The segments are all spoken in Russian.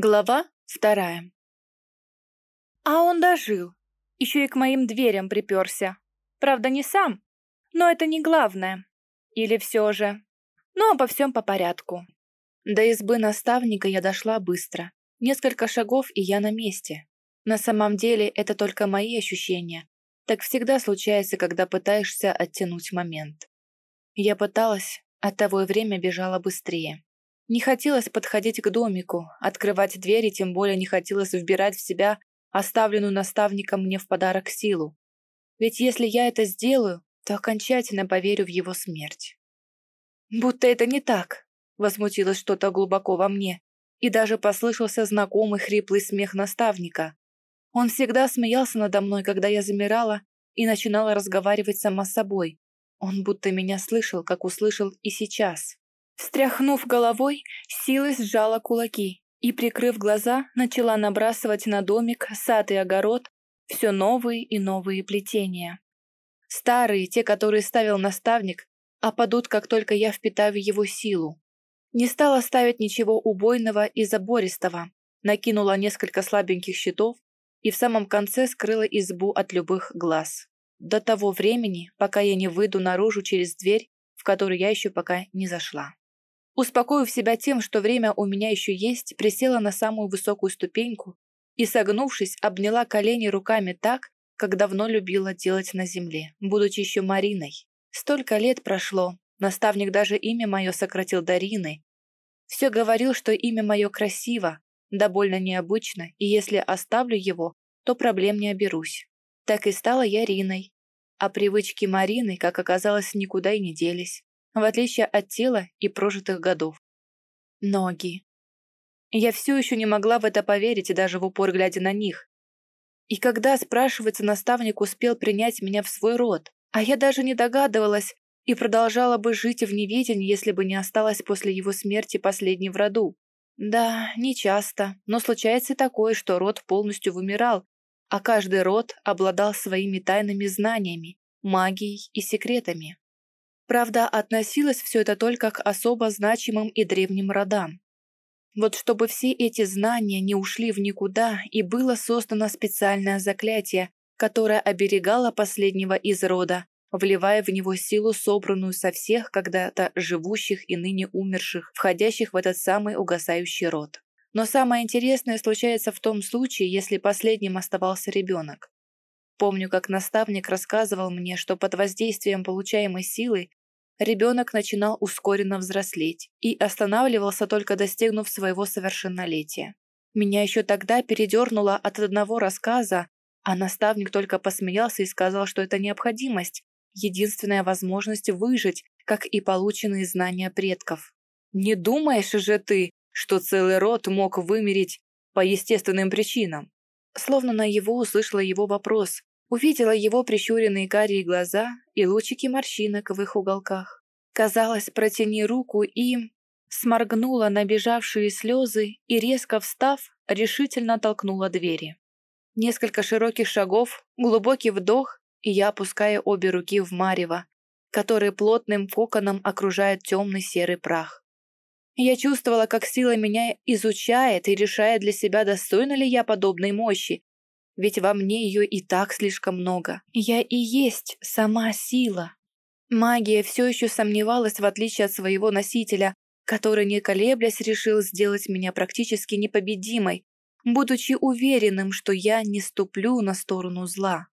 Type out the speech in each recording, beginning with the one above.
Глава вторая. А он дожил. Еще и к моим дверям приперся. Правда, не сам, но это не главное. Или все же. Но обо всем по порядку. До избы наставника я дошла быстро. Несколько шагов, и я на месте. На самом деле, это только мои ощущения. Так всегда случается, когда пытаешься оттянуть момент. Я пыталась, оттого и время бежало быстрее. Не хотелось подходить к домику, открывать двери, тем более не хотелось вбирать в себя оставленную наставником мне в подарок силу. Ведь если я это сделаю, то окончательно поверю в его смерть. «Будто это не так», — возмутилось что-то глубоко во мне, и даже послышался знакомый хриплый смех наставника. Он всегда смеялся надо мной, когда я замирала и начинала разговаривать сама с собой. Он будто меня слышал, как услышал и сейчас. Встряхнув головой, силой сжала кулаки и, прикрыв глаза, начала набрасывать на домик, сад и огород все новые и новые плетения. Старые, те, которые ставил наставник, опадут, как только я впитаю его силу. Не стала ставить ничего убойного и забористого, накинула несколько слабеньких щитов и в самом конце скрыла избу от любых глаз. До того времени, пока я не выйду наружу через дверь, в которую я еще пока не зашла. Успокоив себя тем, что время у меня еще есть, присела на самую высокую ступеньку и, согнувшись, обняла колени руками так, как давно любила делать на земле, будучи еще Мариной. Столько лет прошло, наставник даже имя мое сократил до. Все говорил, что имя мое красиво, да больно необычно, и если оставлю его, то проблем не оберусь. Так и стала я Риной. А привычки Марины, как оказалось, никуда и не делись в отличие от тела и прожитых годов. Ноги. Я все еще не могла в это поверить, даже в упор глядя на них. И когда, спрашивается, наставник успел принять меня в свой род, а я даже не догадывалась и продолжала бы жить в неведении, если бы не осталась после его смерти последней в роду. Да, не часто, но случается и такое, что род полностью вымирал, а каждый род обладал своими тайными знаниями, магией и секретами. Правда, относилось все это только к особо значимым и древним родам. Вот чтобы все эти знания не ушли в никуда, и было создано специальное заклятие, которое оберегало последнего из рода, вливая в него силу, собранную со всех когда-то живущих и ныне умерших, входящих в этот самый угасающий род. Но самое интересное случается в том случае, если последним оставался ребенок. Помню, как наставник рассказывал мне, что под воздействием получаемой силы ребенок начинал ускоренно взрослеть и останавливался только достигнув своего совершеннолетия. Меня еще тогда передернуло от одного рассказа, а наставник только посмеялся и сказал, что это необходимость, единственная возможность выжить, как и полученные знания предков. «Не думаешь же ты, что целый род мог вымереть по естественным причинам?» Словно на его услышала его вопрос, Увидела его прищуренные карие глаза и лучики морщинок в их уголках. Казалось, протяни руку и... Сморгнула набежавшие слезы и, резко встав, решительно толкнула двери. Несколько широких шагов, глубокий вдох, и я опускаю обе руки в марево, который плотным коконом окружает темный серый прах. Я чувствовала, как сила меня изучает и решает для себя, достойна ли я подобной мощи, ведь во мне ее и так слишком много. Я и есть сама сила. Магия все еще сомневалась, в отличие от своего носителя, который, не колеблясь, решил сделать меня практически непобедимой, будучи уверенным, что я не ступлю на сторону зла.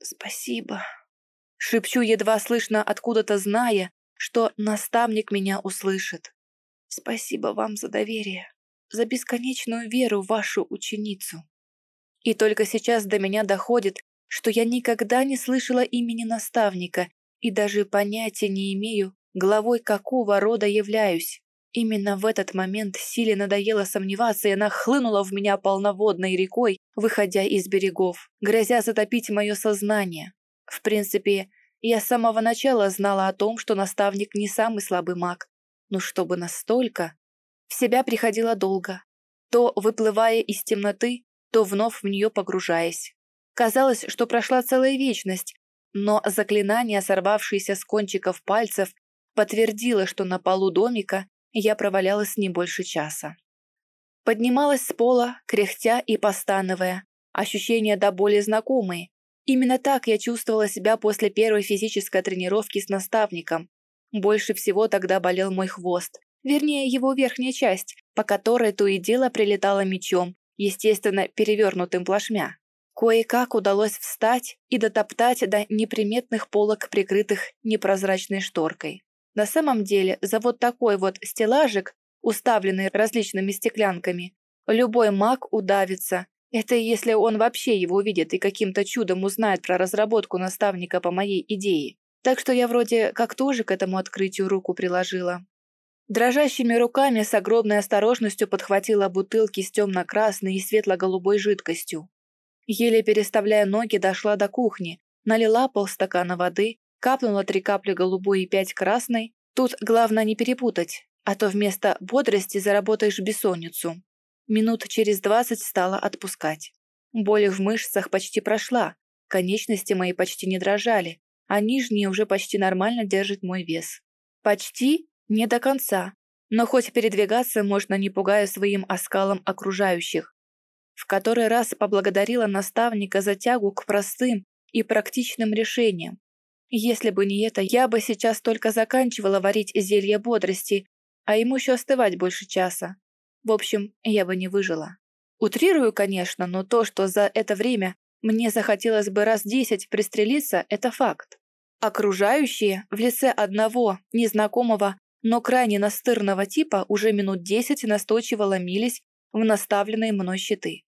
«Спасибо», — шепчу, едва слышно откуда-то зная, что наставник меня услышит. «Спасибо вам за доверие, за бесконечную веру в вашу ученицу». И только сейчас до меня доходит, что я никогда не слышала имени наставника и даже понятия не имею, главой какого рода являюсь. Именно в этот момент силе надоело сомневаться, и она хлынула в меня полноводной рекой, выходя из берегов, грозя затопить мое сознание. В принципе, я с самого начала знала о том, что наставник не самый слабый маг. Но чтобы настолько... В себя приходила долго. То, выплывая из темноты, то вновь в нее погружаясь. Казалось, что прошла целая вечность, но заклинание, сорвавшееся с кончиков пальцев, подтвердило, что на полу домика я провалялась не больше часа. Поднималась с пола, кряхтя и постановая. Ощущения до боли знакомые. Именно так я чувствовала себя после первой физической тренировки с наставником. Больше всего тогда болел мой хвост, вернее его верхняя часть, по которой то и дело прилетала мечом, естественно, перевернутым плашмя. Кое-как удалось встать и дотоптать до неприметных полок, прикрытых непрозрачной шторкой. На самом деле, за вот такой вот стеллажик, уставленный различными стеклянками, любой маг удавится. Это если он вообще его увидит и каким-то чудом узнает про разработку наставника по моей идее. Так что я вроде как тоже к этому открытию руку приложила. Дрожащими руками с огромной осторожностью подхватила бутылки с темно-красной и светло-голубой жидкостью. Еле переставляя ноги, дошла до кухни, налила полстакана воды, капнула три капли голубой и пять красной. Тут главное не перепутать, а то вместо бодрости заработаешь бессонницу. Минут через двадцать стала отпускать. Боль в мышцах почти прошла, конечности мои почти не дрожали, а нижние уже почти нормально держат мой вес. Почти не до конца, но хоть передвигаться можно, не пугая своим оскалом окружающих. В который раз поблагодарила наставника за тягу к простым и практичным решениям. Если бы не это, я бы сейчас только заканчивала варить зелье бодрости, а ему еще остывать больше часа. В общем, я бы не выжила. Утрирую, конечно, но то, что за это время мне захотелось бы раз десять пристрелиться, это факт. Окружающие в лице одного незнакомого, но крайне настырного типа уже минут десять настойчиво ломились в наставленные мной щиты.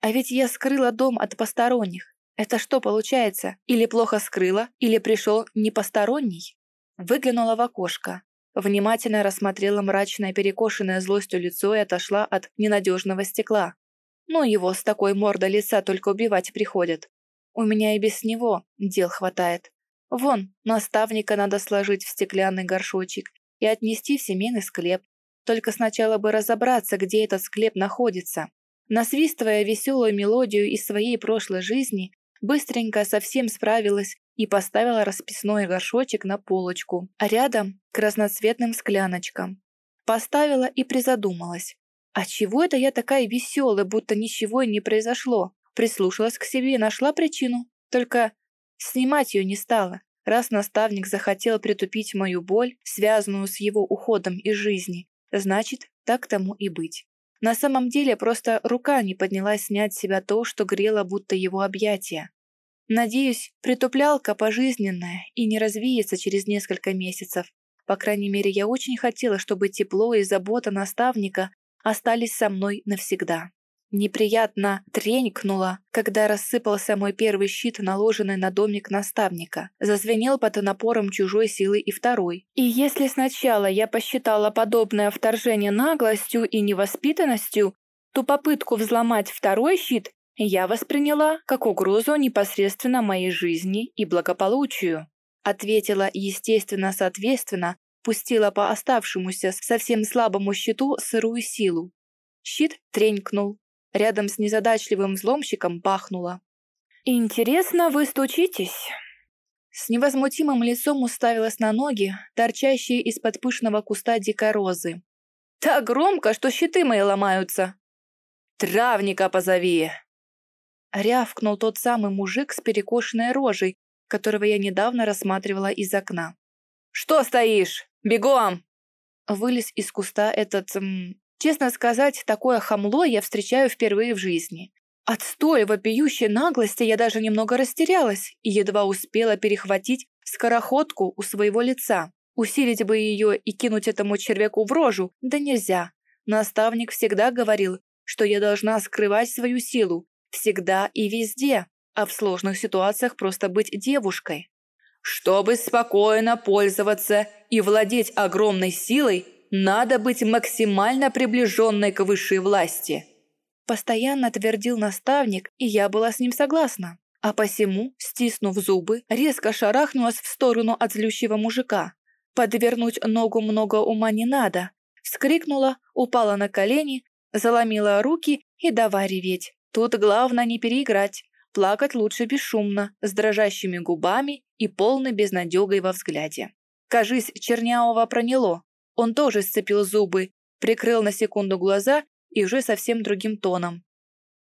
А ведь я скрыла дом от посторонних. Это что получается? Или плохо скрыла, или пришел не посторонний? Выглянула в окошко. Внимательно рассмотрела мрачное перекошенное злостью лицо и отошла от ненадежного стекла. Ну его с такой мордой лица только убивать приходят. У меня и без него дел хватает. Вон, наставника надо сложить в стеклянный горшочек и отнести в семейный склеп. Только сначала бы разобраться, где этот склеп находится. Насвистывая веселую мелодию из своей прошлой жизни, быстренько совсем справилась и поставила расписной горшочек на полочку, а рядом к разноцветным скляночкам. Поставила и призадумалась. А чего это я такая веселая, будто ничего не произошло? Прислушалась к себе и нашла причину. Только снимать ее не стала, раз наставник захотел притупить мою боль, связанную с его уходом из жизни. Значит, так тому и быть. На самом деле просто рука не поднялась снять с себя то, что грело будто его объятия. Надеюсь, притуплялка пожизненная и не развеется через несколько месяцев. По крайней мере, я очень хотела, чтобы тепло и забота наставника остались со мной навсегда. Неприятно тренькнуло, когда рассыпался мой первый щит, наложенный на домик наставника. Зазвенел под напором чужой силы и второй. И если сначала я посчитала подобное вторжение наглостью и невоспитанностью, то попытку взломать второй щит я восприняла как угрозу непосредственно моей жизни и благополучию. Ответила естественно-соответственно, пустила по оставшемуся совсем слабому щиту сырую силу. Щит тренькнул, Рядом с незадачливым взломщиком бахнуло. «Интересно, вы стучитесь?» С невозмутимым лицом уставилась на ноги, торчащие из-под пышного куста дикой розы. «Так громко, что щиты мои ломаются!» «Травника позови!» Рявкнул тот самый мужик с перекошенной рожей, которого я недавно рассматривала из окна. «Что стоишь? Бегом!» Вылез из куста этот... М, Честно сказать, такое хамло я встречаю впервые в жизни. От столь вопиющей наглости я даже немного растерялась и едва успела перехватить скороходку у своего лица. Усилить бы ее и кинуть этому червяку в рожу, да нельзя. Наставник всегда говорил, что я должна скрывать свою силу, всегда и везде, а в сложных ситуациях просто быть девушкой. Чтобы спокойно пользоваться и владеть огромной силой, надо быть максимально приближенной к высшей власти. Постоянно твердил наставник, и я была с ним согласна. А посему, стиснув зубы, резко шарахнулась в сторону от злющего мужика. Подвернуть ногу много ума не надо. Вскрикнула, упала на колени, заломила руки и давай реветь. Тут главное не переиграть. Плакать лучше бесшумно, с дрожащими губами и полной безнадегой во взгляде. Кажись, Чернявого проняло. Он тоже сцепил зубы, прикрыл на секунду глаза и уже совсем другим тоном.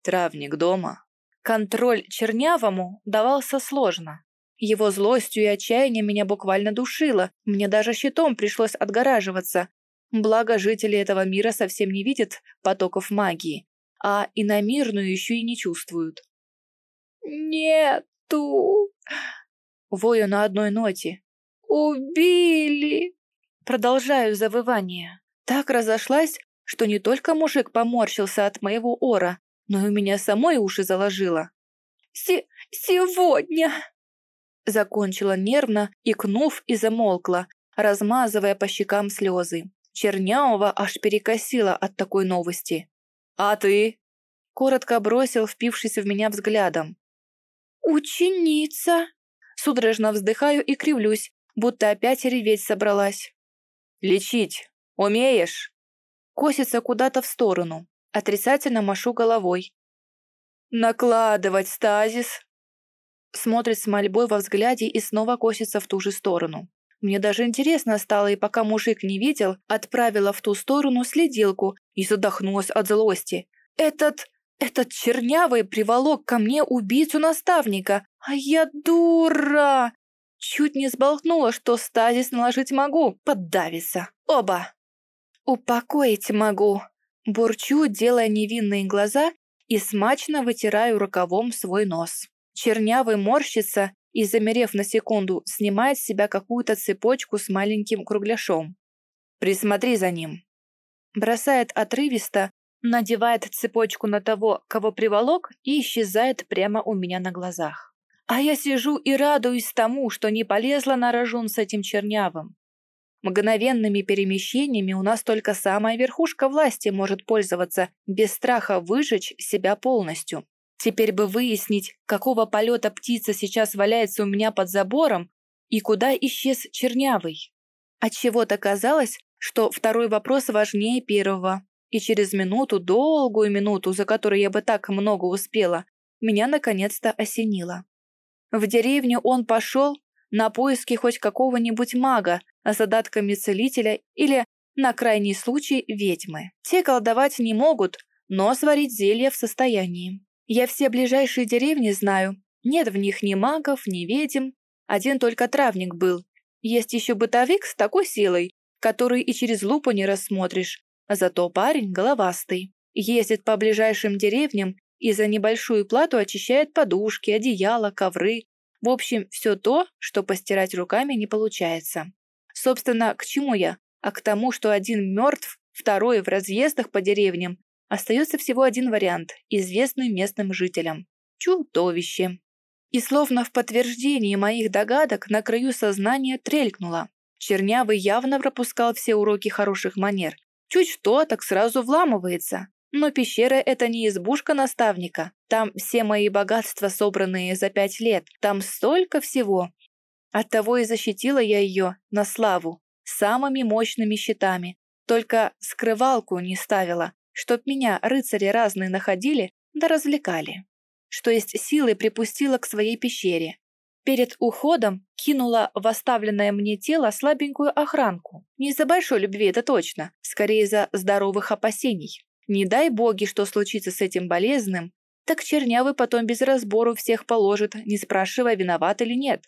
«Травник дома?» Контроль Чернявому давался сложно. Его злостью и отчаянием меня буквально душило, мне даже щитом пришлось отгораживаться. Благо, жители этого мира совсем не видят потоков магии, а иномирную еще и не чувствуют. «Нету!» Вою на одной ноте. «Убили!» Продолжаю завывание. Так разошлась, что не только мужик поморщился от моего ора, но и у меня самой уши заложило. Се «Сегодня!» Закончила нервно, икнув и замолкла, размазывая по щекам слезы. Чернявого аж перекосило от такой новости. «А ты?» Коротко бросил, впившись в меня взглядом. «Ученица!» Судорожно вздыхаю и кривлюсь, будто опять реветь собралась. «Лечить умеешь?» Косится куда-то в сторону. Отрицательно машу головой. «Накладывать стазис!» Смотрит с мольбой во взгляде и снова косится в ту же сторону. Мне даже интересно стало, и пока мужик не видел, отправила в ту сторону следилку и задохнулась от злости. «Этот... этот чернявый приволок ко мне убийцу наставника, а я дура!» Чуть не сболтнула, что стазис наложить могу, поддавиться. Оба. «Упокоить могу!» Бурчу, делая невинные глаза и смачно вытираю рукавом свой нос. Чернявый морщится и, замерев на секунду, снимает с себя какую-то цепочку с маленьким кругляшом. «Присмотри за ним». Бросает отрывисто, надевает цепочку на того, кого приволок, и исчезает прямо у меня на глазах. А я сижу и радуюсь тому, что не полезла на рожон с этим чернявым. Мгновенными перемещениями у нас только самая верхушка власти может пользоваться, без страха выжечь себя полностью. Теперь бы выяснить, какого полета птица сейчас валяется у меня под забором и куда исчез чернявый. Отчего-то казалось, что второй вопрос важнее первого. И через минуту, долгую минуту, за которой я бы так много успела, меня наконец-то осенило. В деревню он пошел на поиски хоть какого-нибудь мага с задатками целителя или, на крайний случай, ведьмы. Те колдовать не могут, но сварить зелье в состоянии. Я все ближайшие деревни знаю. Нет в них ни магов, ни ведьм. Один только травник был. Есть еще бытовик с такой силой, который и через лупу не рассмотришь. Зато парень головастый. Ездит по ближайшим деревням и за небольшую плату очищает подушки, одеяла, ковры. В общем, все то, что постирать руками не получается. Собственно, к чему я? А к тому, что один мертв, второй в разъездах по деревням, Остается всего один вариант, известный местным жителям – чудовище. И словно в подтверждении моих догадок на краю сознания трелькнуло. Чернявый явно пропускал все уроки хороших манер. Чуть что, так сразу вламывается. Но пещера – это не избушка наставника. Там все мои богатства, собранные за пять лет. Там столько всего. Оттого и защитила я ее на славу. Самыми мощными щитами. Только скрывалку не ставила, чтоб меня рыцари разные находили да развлекали. Что есть силы припустила к своей пещере. Перед уходом кинула в оставленное мне тело слабенькую охранку. Не из-за большой любви, это точно, скорее из-за здоровых опасений. Не дай боги, что случится с этим болезным, так чернявый потом без разбору всех положит, не спрашивая, виноват или нет.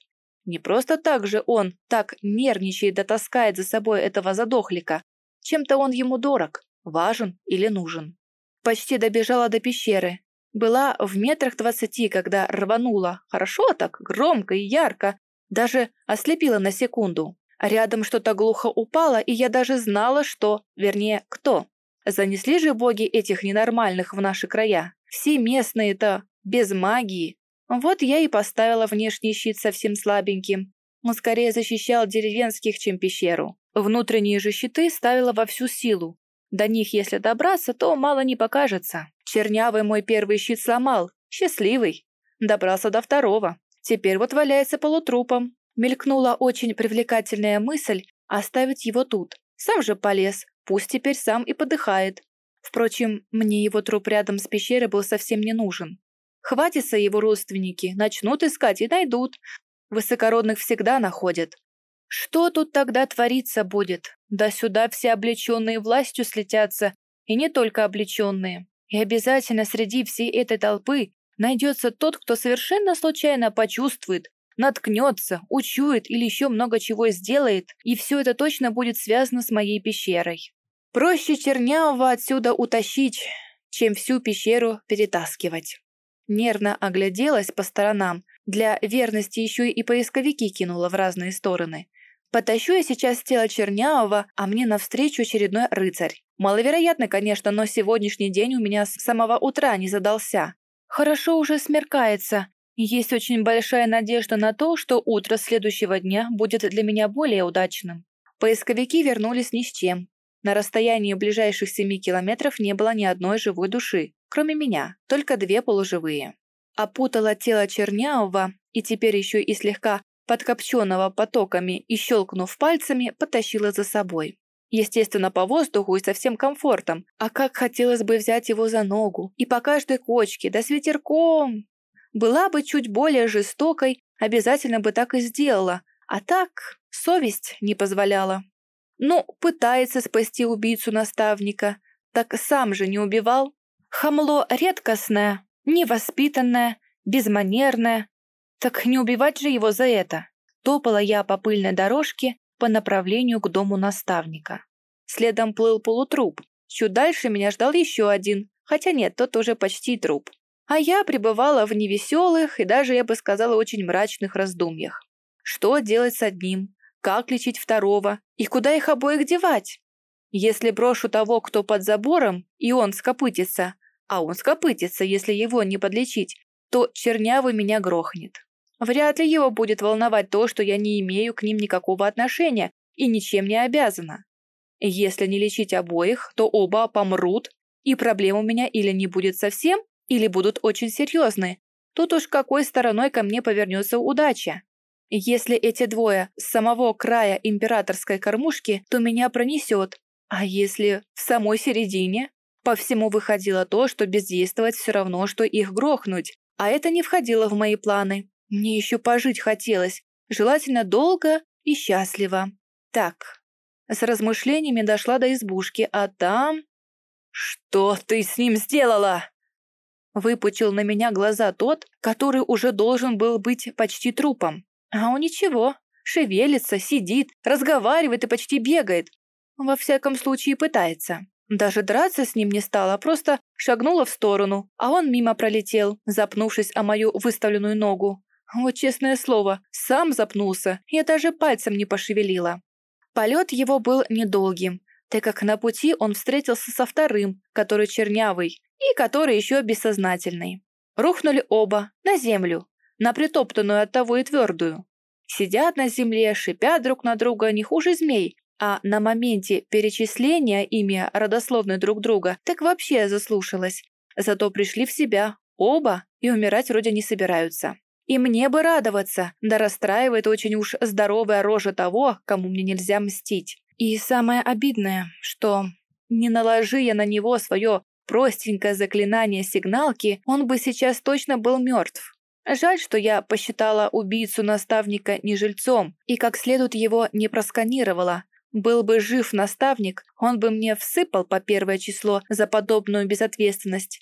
Не просто так же он так нервничает да таскает за собой этого задохлика. Чем-то он ему дорог важен или нужен. Почти добежала до пещеры. Была в метрах двадцати, когда рванула. Хорошо так, громко и ярко. Даже ослепила на секунду. Рядом что-то глухо упало, и я даже знала, что, вернее, кто. Занесли же боги этих ненормальных в наши края. Все местные-то без магии. Вот я и поставила внешний щит совсем слабеньким. Он скорее защищал деревенских, чем пещеру. Внутренние же щиты ставила во всю силу. До них, если добраться, то мало не покажется. Чернявый мой первый щит сломал. Счастливый. Добрался до второго. Теперь вот валяется полутрупом. Мелькнула очень привлекательная мысль оставить его тут. Сам же полез. Пусть теперь сам и подыхает. Впрочем, мне его труп рядом с пещерой был совсем не нужен. Хватится его родственники, начнут искать и найдут. Высокородных всегда находят. Что тут тогда твориться будет? Да сюда все облеченные властью слетятся и не только облеченные. И обязательно среди всей этой толпы найдется тот, кто совершенно случайно почувствует, наткнется, учует или еще много чего сделает, и все это точно будет связано с моей пещерой. Проще чернявого отсюда утащить, чем всю пещеру перетаскивать. Нервно огляделась по сторонам, для верности еще и поисковики кинула в разные стороны. Потащу я сейчас тело Чернявого, а мне навстречу очередной рыцарь. Маловероятно, конечно, но сегодняшний день у меня с самого утра не задался. Хорошо уже смеркается. Есть очень большая надежда на то, что утро следующего дня будет для меня более удачным. Поисковики вернулись ни с чем. На расстоянии ближайших семи километров не было ни одной живой души, кроме меня, только две полуживые. Опутала тело Чернявого и теперь еще и слегка подкопченного потоками и, щелкнув пальцами, потащила за собой. Естественно, по воздуху и со всем комфортом. А как хотелось бы взять его за ногу. И по каждой кочке, да с ветерком. Была бы чуть более жестокой, обязательно бы так и сделала. А так совесть не позволяла. Ну, пытается спасти убийцу наставника. Так сам же не убивал. Хамло редкостное, невоспитанное, безманерное, так не убивать же его за это. Топала я по пыльной дорожке по направлению к дому наставника. Следом плыл полутруп. Чуть дальше меня ждал еще один, хотя нет, тот уже почти труп. А я пребывала в невеселых и даже, я бы сказала, очень мрачных раздумьях. Что делать с одним? Как лечить второго? И куда их обоих девать? Если брошу того, кто под забором, и он скопытится, а он скопытится, если его не подлечить, то чернявый меня грохнет. Вряд ли его будет волновать то, что я не имею к ним никакого отношения и ничем не обязана. Если не лечить обоих, то оба помрут, и проблем у меня или не будет совсем, или будут очень серьезные. Тут уж какой стороной ко мне повернется удача. Если эти двое с самого края императорской кормушки, то меня пронесет. А если в самой середине? По всему выходило то, что бездействовать все равно, что их грохнуть. А это не входило в мои планы. Мне еще пожить хотелось, желательно долго и счастливо. Так, с размышлениями дошла до избушки, а там... «Что ты с ним сделала?» Выпучил на меня глаза тот, который уже должен был быть почти трупом. А он ничего, шевелится, сидит, разговаривает и почти бегает. Во всяком случае пытается. Даже драться с ним не стала, просто шагнула в сторону, а он мимо пролетел, запнувшись о мою выставленную ногу. Вот честное слово, сам запнулся, я даже пальцем не пошевелила. Полет его был недолгим, так как на пути он встретился со вторым, который чернявый, и который еще бессознательный. Рухнули оба на землю, на притоптанную от того и твердую. Сидят на земле, шипят друг на друга не хуже змей, а на моменте перечисления ими родословной друг друга так вообще заслушалась. Зато пришли в себя оба и умирать вроде не собираются. И мне бы радоваться, да расстраивает очень уж здоровая рожа того, кому мне нельзя мстить. И самое обидное, что не наложи я на него свое простенькое заклинание сигналки, он бы сейчас точно был мертв. Жаль, что я посчитала убийцу наставника не жильцом и как следует его не просканировала. Был бы жив наставник, он бы мне всыпал по первое число за подобную безответственность.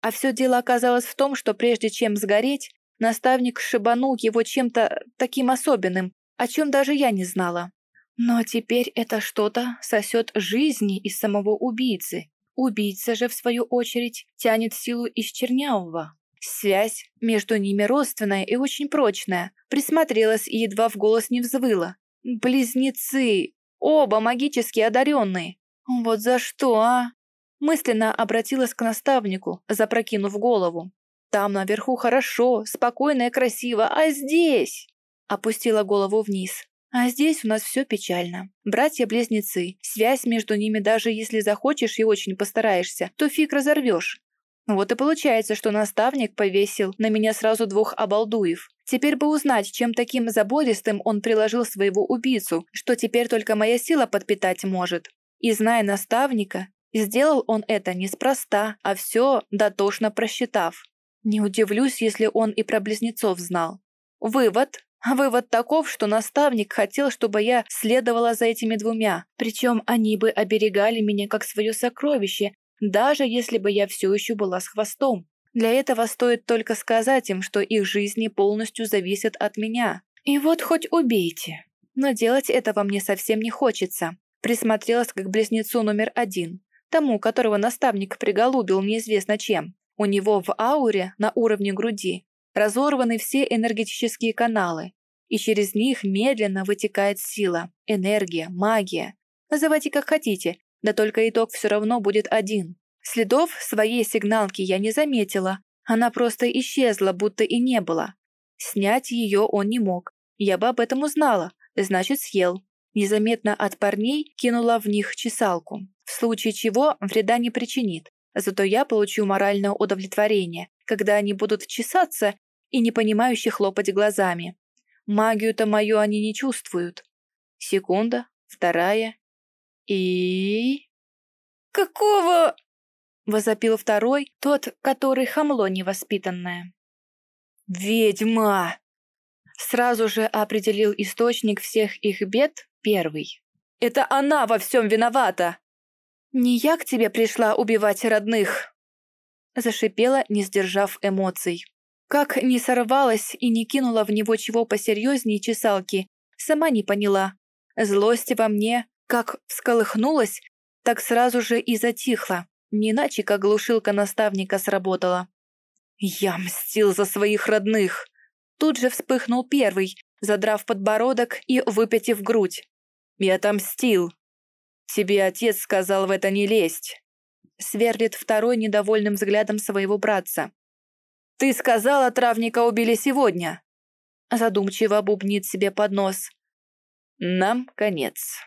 А все дело оказалось в том, что прежде чем сгореть, Наставник шибанул его чем-то таким особенным, о чем даже я не знала. Но теперь это что-то сосет жизни из самого убийцы. Убийца же, в свою очередь, тянет силу из Чернявого. Связь между ними родственная и очень прочная. Присмотрелась и едва в голос не взвыла. Близнецы! Оба магически одаренные! Вот за что, а? Мысленно обратилась к наставнику, запрокинув голову. Там наверху хорошо, спокойно и красиво, а здесь...» Опустила голову вниз. А здесь у нас все печально. Братья-близнецы, связь между ними даже если захочешь и очень постараешься, то фиг разорвешь. Вот и получается, что наставник повесил на меня сразу двух обалдуев. Теперь бы узнать, чем таким забористым он приложил своего убийцу, что теперь только моя сила подпитать может. И зная наставника, сделал он это неспроста, а все дотошно просчитав. Не удивлюсь, если он и про близнецов знал. Вывод. Вывод таков, что наставник хотел, чтобы я следовала за этими двумя. Причем они бы оберегали меня как свое сокровище, даже если бы я все еще была с хвостом. Для этого стоит только сказать им, что их жизни полностью зависят от меня. И вот хоть убейте. Но делать этого мне совсем не хочется. Присмотрелась к близнецу номер один, тому, которого наставник приголубил неизвестно чем. У него в ауре на уровне груди разорваны все энергетические каналы, и через них медленно вытекает сила, энергия, магия. Называйте как хотите, да только итог все равно будет один. Следов своей сигналки я не заметила, она просто исчезла, будто и не было. Снять ее он не мог, я бы об этом узнала, значит съел. Незаметно от парней кинула в них чесалку, в случае чего вреда не причинит. Зато я получу моральное удовлетворение, когда они будут чесаться и непонимающе хлопать глазами. Магию-то мою они не чувствуют. Секунда, вторая и... «Какого?» — возопил второй, тот, который хамло невоспитанное. «Ведьма!» Сразу же определил источник всех их бед первый. «Это она во всем виновата!» «Не я к тебе пришла убивать родных!» Зашипела, не сдержав эмоций. Как не сорвалась и не кинула в него чего посерьезнее чесалки, сама не поняла. Злость во мне как всколыхнулась, так сразу же и затихла. Не иначе, как глушилка наставника сработала. «Я мстил за своих родных!» Тут же вспыхнул первый, задрав подбородок и выпятив грудь. «Я отомстил!» «Тебе отец сказал в это не лезть!» Сверлит второй недовольным взглядом своего братца. «Ты сказала, травника убили сегодня!» Задумчиво бубнит себе под нос. «Нам конец!»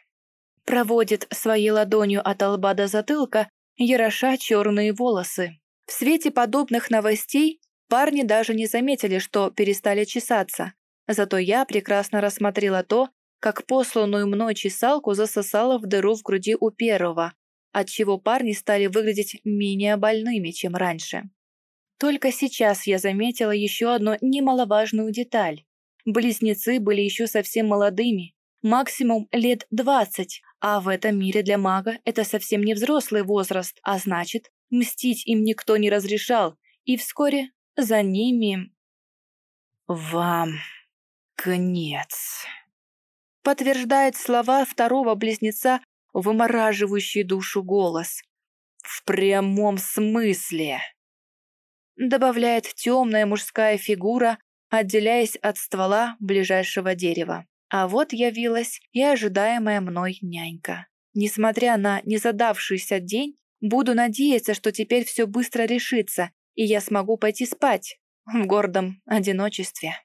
Проводит своей ладонью от лба до затылка, яроша черные волосы. В свете подобных новостей парни даже не заметили, что перестали чесаться. Зато я прекрасно рассмотрела то, как посланную мной чесалку засосала в дыру в груди у первого, отчего парни стали выглядеть менее больными, чем раньше. Только сейчас я заметила еще одну немаловажную деталь. Близнецы были еще совсем молодыми, максимум лет двадцать, а в этом мире для мага это совсем не взрослый возраст, а значит, мстить им никто не разрешал, и вскоре за ними... «Вам конец», — подтверждает слова второго близнеца, вымораживающий душу голос. «В прямом смысле», — добавляет темная мужская фигура, отделяясь от ствола ближайшего дерева. А вот явилась и ожидаемая мной нянька. Несмотря на незадавшийся день, буду надеяться, что теперь все быстро решится, и я смогу пойти спать в гордом одиночестве.